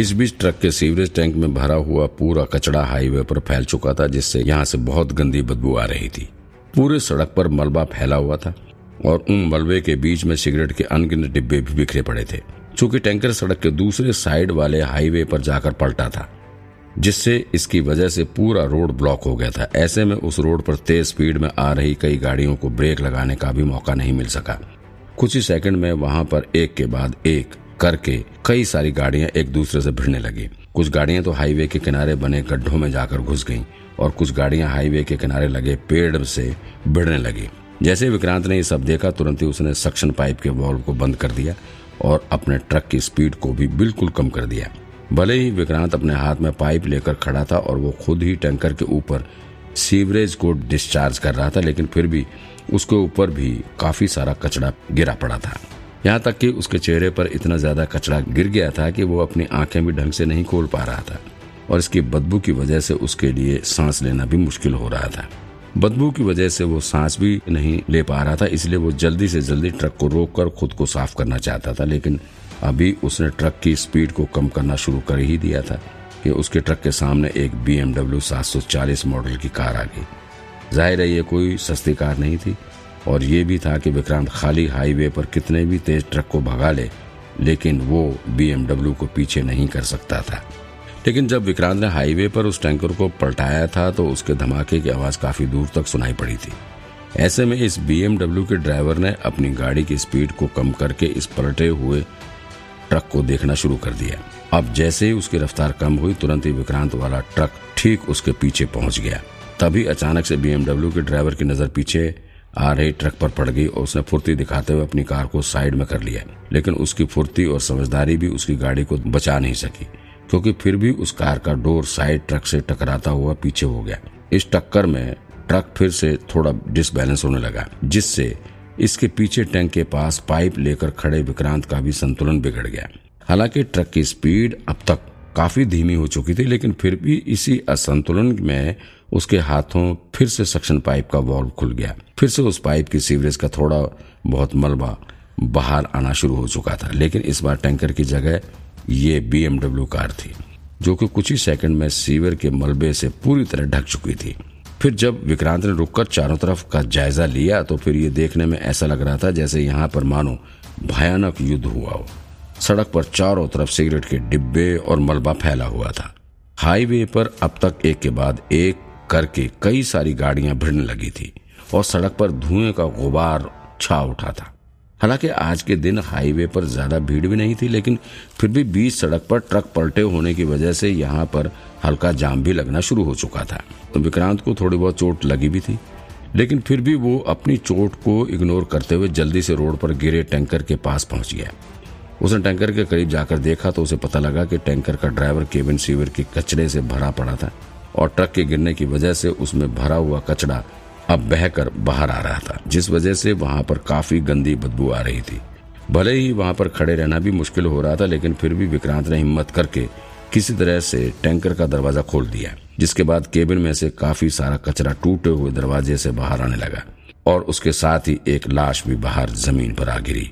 इस बीच ट्रक के सीवरेज टैंक में भरा हुआ पूरा कचड़ा हाईवे पर फैल चुका था, जिससे यहाँ से बहुत गंदी बदबू आ रही थी। पूरे सड़क पर मलबा फैला हुआ था और उन मलबे के बीच में सिगरेट के अनगिनत डिब्बे भी बिखरे पड़े थे, चूँकि टैंकर सड़क के दूसरे साइड वाले हाईवे पर जाकर पलटा था, जिससे इसकी वजह से पूरा रोड ब्लॉक हो गया था। ऐसे में उस रोड पर तेज स्पीड में आ रही कई गाड़ियों को ब्रेक लगाने का भी मौका नहीं मिल सका। कुछ ही सेकंड में वहाँ पर एक के बाद एक करके कई सारी गाड़ियाँ एक दूसरे से भिड़ने लगी। कुछ गाड़ियाँ तो हाईवे के किनारे बने गड्ढों में जाकर घुस गईं और कुछ गाड़ियाँ हाईवे के किनारे लगे पेड़ से भिड़ने लगी। जैसे विक्रांत ने ये सब देखा, तुरंत ही उसने सक्शन पाइप के वॉल्व को बंद कर दिया और अपने ट्रक की स्पीड को भी बिल्कुल कम कर दिया। भले ही विक्रांत अपने हाथ में पाइप लेकर खड़ा था और वो खुद ही टैंकर के ऊपर सीवरेज को डिस्चार्ज कर रहा था, लेकिन फिर भी उसके ऊपर भी काफ़ी सारा कचरा गिरा पड़ा था। यहाँ तक कि उसके चेहरे पर इतना ज़्यादा कचरा गिर गया था कि वो अपनी आँखें भी ढंग से नहीं खोल पा रहा था और इसकी बदबू की वजह से उसके लिए सांस लेना भी मुश्किल हो रहा था। बदबू की वजह से वो सांस भी नहीं ले पा रहा था, इसलिए वो जल्दी से जल्दी ट्रक को रोककर खुद को साफ़ करना चाहता था, लेकिन अभी उसने ट्रक की स्पीड को कम करना शुरू कर ही दिया था कि उसके ट्रक के सामने एक बी एमडब्ल्यू सात सौ चालीस मॉडल की कार आ गई। ज़ाहिर है ये कोई सस्ती कार नहीं थी। और ये भी था कि विक्रांत खाली हाईवे पर कितने भी तेज ट्रक को भगा ले, लेकिन वो बीएमडब्ल्यू को पीछे नहीं कर सकता था। लेकिन जब विक्रांत ने हाईवे पर उस टैंकर को पलटाया था तो उसके धमाके की आवाज़ काफ़ी दूर तक सुनाई पड़ी थी। ऐसे में इस बीएमडब्ल्यू के ड्राइवर ने अपनी गाड़ी की स्पीड को कम करके इस पलटे हुए ट्रक को देखना शुरू कर दिया। अब जैसे ही उसकी रफ्तार कम हुई, तुरंत ही विक्रांत वाला ट्रक ठीक उसके पीछे पहुँच गया। तभी अचानक से बीएमडब्ल्यू के ड्राइवर की नज़र पीछे आ रही ट्रक पर पड़ गई और उसने फुर्ती दिखाते हुए अपनी कार को साइड में कर लिया। लेकिन उसकी फुर्ती और समझदारी भी उसकी गाड़ी को बचा नहीं सकी, क्योंकि फिर भी उस कार का डोर साइड ट्रक से टकराता हुआ पीछे हो गया। इस टक्कर में ट्रक फिर से थोड़ा डिसबैलेंस होने लगा, जिससे इसके पीछे टैंक के पास पाइप लेकर खड़े विक्रांत का भी संतुलन बिगड़ गया। हालाँकि ट्रक की स्पीड अब तक काफ़ी धीमी हो चुकी थी, लेकिन फिर भी इसी असंतुलन में उसके हाथों फिर से सक्शन पाइप का वॉल्व खुल गया। फिर से उस पाइप की सीवरेज का थोड़ा बहुत मलबा बाहर आना शुरू हो चुका था, लेकिन इस बार टैंकर की जगह ये बीएमडब्ल्यू कार थी, जो कि कुछ ही सेकंड में सीवर के मलबे से पूरी तरह ढक चुकी थी। फिर जब विक्रांत ने रुककर चारों तरफ़ का जायजा लिया तो फिर ये देखने में ऐसा लग रहा था जैसे यहाँ पर मानो भयानक युद्ध हुआ हो। सड़क पर चारों तरफ़ सिगरेट के डिब्बे और मलबा फैला हुआ था। हाईवे पर अब तक एक के बाद एक करके कई सारी गाड़ियाँ भिड़ने लगी थी और सड़क पर धुएँ का गुबार छा उठा था। हालाँकि आज के दिन हाईवे पर ज़्यादा भीड़ भी नहीं थी, लेकिन फिर भी बीच सड़क पर ट्रक पलटे होने की वजह से यहाँ पर हल्का जाम भी लगना शुरू हो चुका था। तो विक्रांत को थोड़ी बहुत चोट लगी भी थी, लेकिन फिर भी वो अपनी चोट को इग्नोर करते हुए जल्दी से रोड पर गिरे टैंकर के पास पहुँच गया। उसने टैंकर के करीब जाकर देखा तो उसे पता लगा कि टैंकर का ड्राइवर केबिन सीवर के कचरे से भरा पड़ा था और ट्रक के गिरने की वजह से उसमें भरा हुआ कचरा अब बहकर बाहर आ रहा था, जिस वजह से वहाँ पर काफ़ी गंदी बदबू आ रही थी। भले ही वहाँ पर खड़े रहना भी मुश्किल हो रहा था, लेकिन फिर भी विक्रांत ने हिम्मत करके किसी तरह से टैंकर का दरवाज़ा खोल दिया, जिसके बाद केबिन में से काफ़ी सारा कचरा टूटे हुए दरवाजे से बाहर आने लगा और उसके साथ ही एक लाश भी बाहर ज़मीन पर आ गिरी।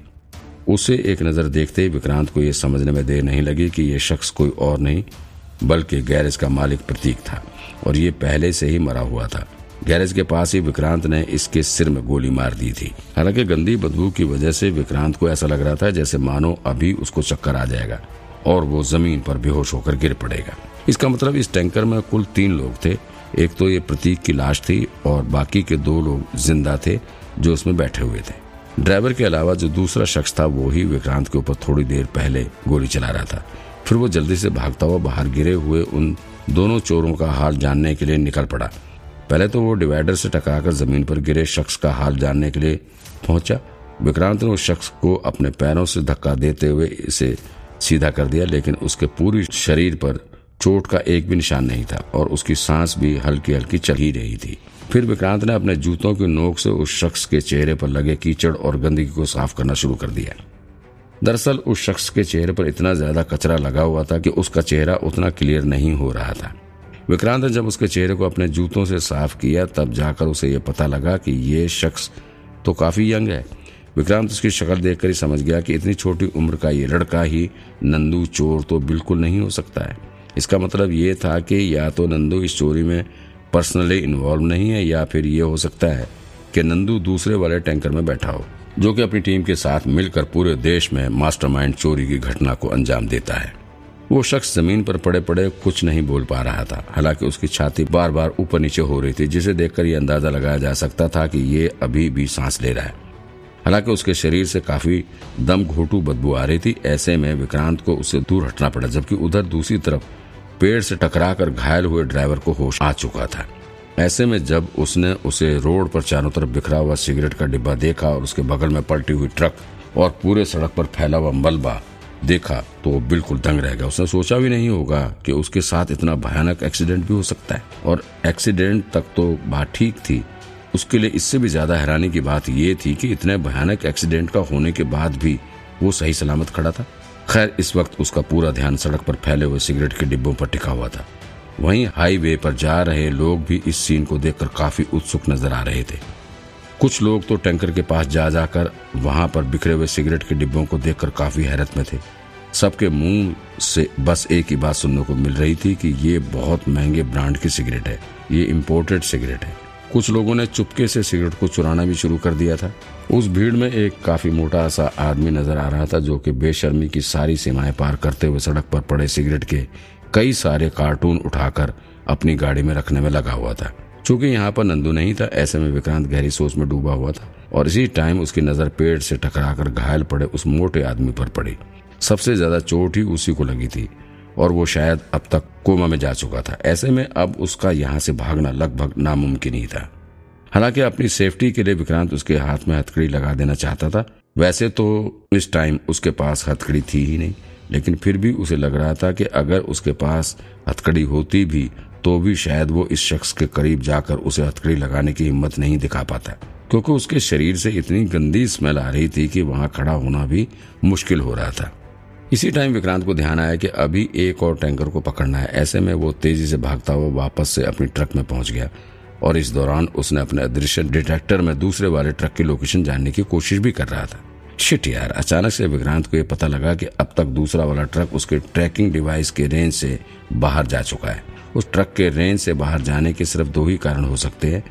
उसे एक नज़र देखते ही विक्रांत को यह समझने में देर नहीं लगी कि यह शख्स कोई और नहीं, बल्कि गैरेज का मालिक प्रतीक था और ये पहले से ही मरा हुआ था। गैरेज के पास ही विक्रांत ने इसके सिर में गोली मार दी थी। हालाँकि गंदी बदबू की वजह से विक्रांत को ऐसा लग रहा था जैसे मानो अभी उसको चक्कर आ जाएगा और वो ज़मीन पर बेहोश होकर गिर पड़ेगा। इसका मतलब इस टैंकर में कुल तीन लोग थे। एक तो ये प्रतीक की लाश थी और बाकी के दो लोग ज़िंदा थे जो उसमें बैठे हुए थे। ड्राइवर के अलावा जो दूसरा शख्स था, वो ही विक्रांत के ऊपर थोड़ी देर पहले गोली चला रहा था। फिर वो जल्दी से भागता हुआ बाहर गिरे हुए उन दोनों चोरों का हाल जानने के लिए निकल पड़ा। पहले तो वो डिवाइडर से टकराकर ज़मीन पर गिरे शख्स का हाल जानने के लिए पहुँचा। विक्रांत ने उस शख्स को अपने पैरों से धक्का देते हुए इसे सीधा कर दिया, लेकिन उसके पूरी शरीर पर चोट का एक भी निशान नहीं था और उसकी सांस भी हल्की हल्की चल ही रही थी। फिर विक्रांत ने अपने जूतों की नोक से उस शख्स के चेहरे पर लगे कीचड़ और गंदगी को साफ़ करना शुरू कर दिया। दरअसल उस शख्स के चेहरे पर इतना ज़्यादा कचरा लगा हुआ था कि उसका चेहरा उतना क्लियर नहीं हो रहा था। विक्रांत ने जब उसके चेहरे को अपने जूतों से साफ़ किया, तब जाकर उसे यह पता लगा कि ये शख्स तो काफ़ी यंग है। विक्रांत उसकी शक्ल देखकर ही समझ गया कि इतनी छोटी उम्र का ये लड़का ही नंदू चोर तो बिल्कुल नहीं हो सकता है। इसका मतलब ये था कि या तो नंदू इस चोरी में पर्सनली इन्वॉल्व नहीं है या फिर ये हो सकता है कि नंदू दूसरे वाले टैंकर में बैठा हो, जो कि अपनी टीम के साथ मिलकर पूरे देश में मास्टरमाइंड चोरी की घटना को अंजाम देता है। वो शख्स ज़मीन पर पड़े पड़े कुछ नहीं बोल पा रहा था, हालाँकि उसकी छाती बार बार ऊपर नीचे हो रही थी, जिसे देखकर ये अंदाज़ा लगाया जा सकता था कि ये अभी भी सांस ले रहा है। हालाँकि उसके शरीर से काफ़ी दम घोटू बदबू आ रही थी, ऐसे में विक्रांत को उससे दूर हटना पड़ा, जबकि उधर दूसरी तरफ़ पेड़ से टकराकर घायल हुए ड्राइवर को होश आ चुका था। ऐसे में जब उसने उसे रोड पर चारों तरफ़ बिखरा हुआ सिगरेट का डिब्बा देखा और उसके बगल में पलटी हुई ट्रक और पूरे सड़क पर फैला हुआ मलबा देखा तो वो बिल्कुल दंग रह गया। उसने सोचा भी नहीं होगा कि उसके साथ इतना भयानक एक्सीडेंट भी हो सकता है। और एक्सीडेंट तक तो बात ठीक थी। उसके लिए इससे भी ज़्यादा हैरानी की बात यह थी कि इतने भयानक एक्सीडेंट का होने के बाद भी वो सही सलामत खड़ा था। खैर, इस वक्त उसका पूरा ध्यान सड़क पर फैले हुए सिगरेट के डिब्बों पर टिका हुआ था। वहीं हाईवे पर जा रहे लोग भी इस सीन को देखकर काफ़ी उत्सुक नज़र आ रहे थे। कुछ लोग तो टैंकर के पास जा जाकर वहाँ पर बिखरे हुए सिगरेट के डिब्बों को देखकर काफ़ी हैरत में थे। सबके मुँह से बस एक ही बात सुनने को मिल रही थी कि ये बहुत महँगे ब्रांड की सिगरेट है। ये इम्पोर्टेड सिगरेट है। कुछ लोगों ने चुपके से सिगरेट को चुराना भी शुरू कर दिया था। उस भीड़ में एक काफ़ी मोटा सा आदमी नज़र आ रहा था, जो कि बेशर्मी की सारी सीमाएँ पार करते हुए सड़क पर पड़े सिगरेट के कई सारे कार्टून उठाकर अपनी गाड़ी में रखने में लगा हुआ था। चूँकि यहाँ पर नंदू नहीं था, ऐसे में विक्रांत गहरी सोच में डूबा हुआ था और इसी टाइम उसकी नज़र पेड़ से टकराकर घायल पड़े उस मोटे आदमी पर पड़ी। सबसे ज़्यादा चोट ही उसी को लगी थी। और वो शायद अब तक कोमा में जा चुका था। ऐसे में अब उसका यहाँ से भागना लगभग नामुमकिन ही था। हालाँकि अपनी सेफ्टी के लिए विक्रांत उसके हाथ में हथकड़ी लगा देना चाहता था। वैसे तो इस टाइम उसके पास हथकड़ी थी ही नहीं, लेकिन फिर भी उसे लग रहा था कि अगर उसके पास हथकड़ी होती भी तो भी शायद वो इस शख्स के करीब जाकर उसे हथकड़ी लगाने की हिम्मत नहीं दिखा पाता। क्योंकि उसके शरीर से इतनी गंदी स्मेल आ रही थी कि वहाँ खड़ा होना भी मुश्किल हो रहा था। इसी टाइम विक्रांत को ध्यान आया कि अभी एक और टैंकर को पकड़ना है। ऐसे में वो तेज़ी से भागता हुआ वापस से अपनी ट्रक में पहुँच गया और इस दौरान उसने अपने अदृश्य डिटेक्टर में दूसरे वाले ट्रक की लोकेशन जानने की कोशिश भी कर रहा था। शिट यार, अचानक से विक्रांत को यह पता लगा कि अब तक दूसरा वाला ट्रक उसके ट्रैकिंग डिवाइस के रेंज से बाहर जा चुका है। उस ट्रक के रेंज से बाहर जाने के सिर्फ़ दो ही कारण हो सकते हैं।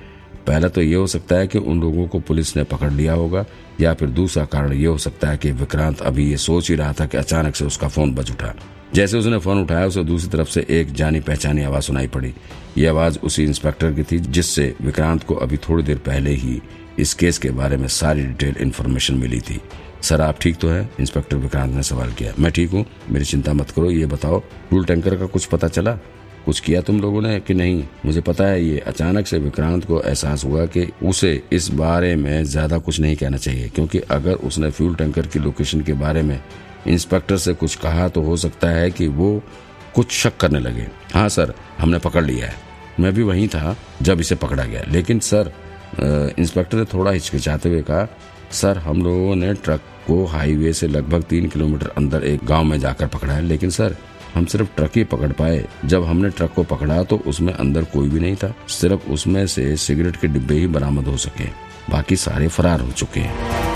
पहला तो ये हो सकता है कि उन लोगों को पुलिस ने पकड़ लिया होगा, या फिर दूसरा कारण ये हो सकता है कि विक्रांत अभी ये सोच ही रहा था कि अचानक से उसका फ़ोन बज उठा। जैसे उसने फ़ोन उठाया, उसे दूसरी तरफ़ से एक जानी पहचानी आवाज़ सुनाई पड़ी। ये आवाज़ उसी इंस्पेक्टर की थी, जिससे विक्रांत को अभी थोड़ी देर पहले ही इस केस के बारे में सारी डिटेल इन्फॉर्मेशन मिली थी। सर, आप ठीक तो है? इंस्पेक्टर विक्रांत ने सवाल किया। मैं ठीक हूँ, मेरी चिंता मत करो, ये बताओ फ्यूल टैंकर का कुछ पता चला? कुछ किया तुम लोगों ने कि नहीं? मुझे पता है ये अचानक से विक्रांत को एहसास हुआ कि उसे इस बारे में ज़्यादा कुछ नहीं कहना चाहिए, क्योंकि अगर उसने फ्यूल टैंकर की लोकेशन के बारे में इंस्पेक्टर से कुछ कहा तो हो सकता है कि वो कुछ शक करने लगे। हाँ सर, हमने पकड़ लिया है। मैं भी वहीं था जब इसे पकड़ा गया, लेकिन सर इंस्पेक्टर ने थोड़ा हिचकिचाते हुए कहा, सर, हम लोगों ने ट्रक को हाईवे से लगभग तीन किलोमीटर अंदर एक गाँव में जाकर पकड़ा है, लेकिन सर हम सिर्फ़ ट्रक ही पकड़ पाए। जब हमने ट्रक को पकड़ा तो उसमें अंदर कोई भी नहीं था। सिर्फ़ उसमें से सिगरेट के डिब्बे ही बरामद हो सके। बाकी सारे फरार हो चुके हैं।